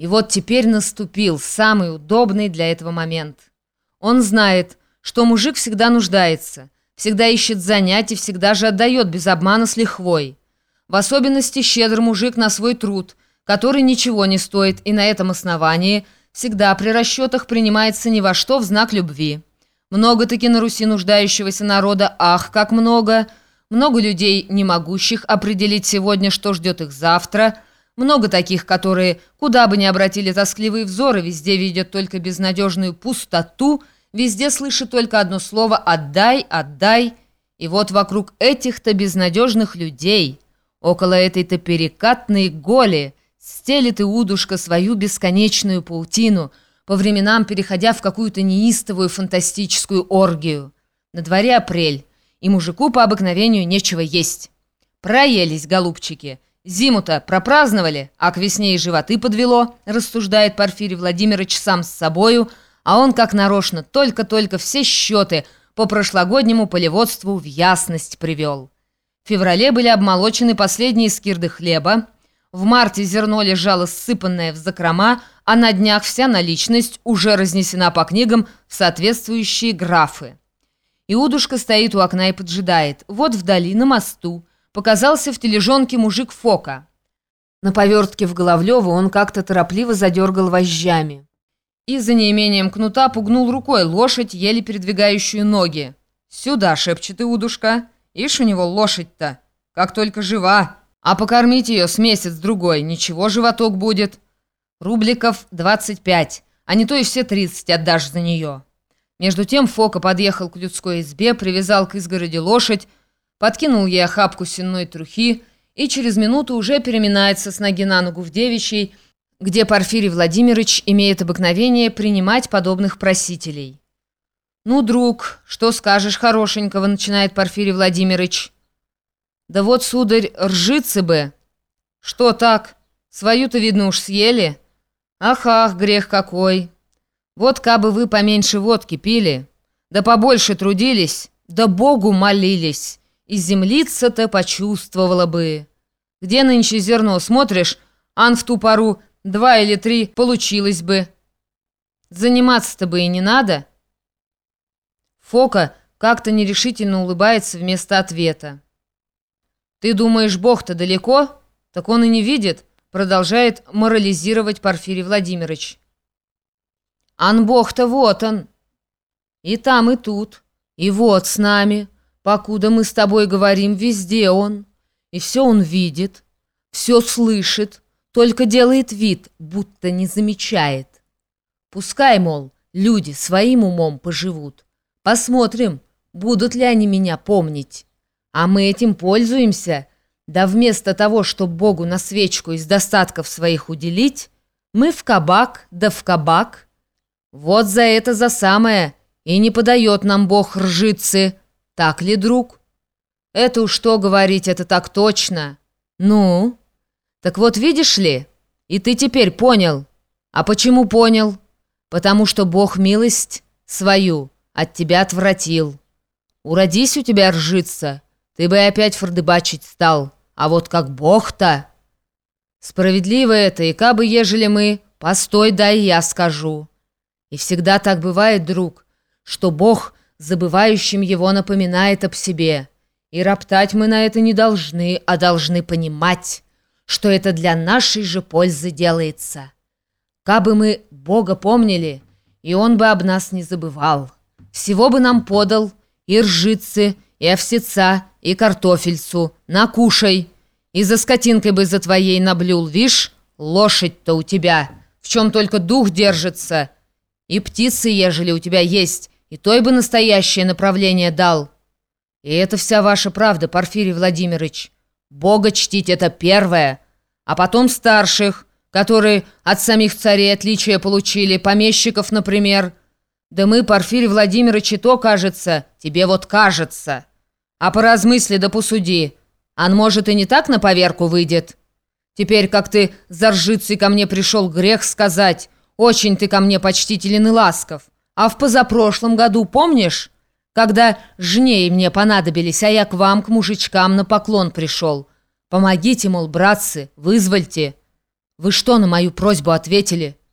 И вот теперь наступил самый удобный для этого момент. Он знает, что мужик всегда нуждается, всегда ищет занятий, всегда же отдает без обмана с лихвой. В особенности щедр мужик на свой труд, который ничего не стоит, и на этом основании всегда при расчетах принимается ни во что в знак любви. Много-таки на Руси нуждающегося народа, ах, как много! Много людей, не могущих определить сегодня, что ждет их завтра – много таких, которые, куда бы ни обратили тоскливые взоры, везде видят только безнадежную пустоту, везде слышат только одно слово «отдай, отдай». И вот вокруг этих-то безнадежных людей, около этой-то перекатной голи, стелит удушка свою бесконечную паутину, по временам переходя в какую-то неистовую фантастическую оргию. На дворе апрель, и мужику по обыкновению нечего есть. Проелись, голубчики, Зиму-то пропраздновали, а к весне и животы подвело, рассуждает Порфирий Владимирович сам с собою, а он, как нарочно, только-только все счеты по прошлогоднему полеводству в ясность привел. В феврале были обмолочены последние скирды хлеба, в марте зерно лежало ссыпанное в закрома, а на днях вся наличность уже разнесена по книгам в соответствующие графы. Иудушка стоит у окна и поджидает. Вот вдали, на мосту, показался в тележонке мужик Фока. На повертке в Головлёво он как-то торопливо задергал вожжами. И за неимением кнута пугнул рукой лошадь, еле передвигающую ноги. «Сюда!» — шепчет Иудушка. «Ишь у него лошадь-то! Как только жива! А покормить ее с месяц-другой, ничего животок будет!» «Рубликов 25, а не то и все 30 отдашь за нее!» Между тем Фока подъехал к людской избе, привязал к изгороди лошадь, подкинул ей охапку сенной трухи и через минуту уже переминается с ноги на ногу в девичьей, где Порфирий Владимирович имеет обыкновение принимать подобных просителей. «Ну, друг, что скажешь хорошенького?» — начинает Порфирий Владимирович. «Да вот, сударь, ржицы бы!» «Что так? Свою-то, видно, уж съели?» «Ах, ах, грех какой! Вот кабы вы поменьше водки пили, да побольше трудились, да Богу молились!» И землица-то почувствовала бы. Где нынче зерно смотришь, ан в ту пару два или три получилось бы. Заниматься-то бы и не надо. Фока как-то нерешительно улыбается вместо ответа. «Ты думаешь, Бог-то далеко? Так он и не видит», продолжает морализировать Порфирий Владимирович. «Ан Бог-то вот он. И там, и тут, и вот с нами». Покуда мы с тобой говорим, везде он. И все он видит, все слышит, только делает вид, будто не замечает. Пускай, мол, люди своим умом поживут. Посмотрим, будут ли они меня помнить. А мы этим пользуемся. Да вместо того, чтобы Богу на свечку из достатков своих уделить, мы в кабак, да в кабак. Вот за это за самое и не подает нам Бог ржицы, так ли, друг? Это уж что говорить, это так точно. Ну? Так вот, видишь ли, и ты теперь понял. А почему понял? Потому что Бог милость свою от тебя отвратил. Уродись у тебя ржица, ты бы опять фордыбачить стал. А вот как Бог-то... Справедливо это, и кабы ежели мы... Постой, дай я скажу. И всегда так бывает, друг, что Бог забывающим его напоминает об себе. И роптать мы на это не должны, а должны понимать, что это для нашей же пользы делается. Кабы мы Бога помнили, и Он бы об нас не забывал. Всего бы нам подал и ржицы, и овсеца, и картофельцу. Накушай. И за скотинкой бы за твоей наблюл, вишь, лошадь-то у тебя, в чем только дух держится. И птицы, ежели у тебя есть, и той бы настоящее направление дал. И это вся ваша правда, Порфирий Владимирович. Бога чтить — это первое, а потом старших, которые от самих царей отличия получили, помещиков, например. Да мы, Порфирий Владимирович, и то кажется, тебе вот кажется. А поразмысли да посуди, он, может, и не так на поверку выйдет. Теперь, как ты за ржицей ко мне пришел грех сказать, очень ты ко мне почтителен и ласков. А в позапрошлом году, помнишь, когда жней мне понадобились, а я к вам, к мужичкам, на поклон пришел? Помогите, мол, братцы, вызвольте. Вы что на мою просьбу ответили?»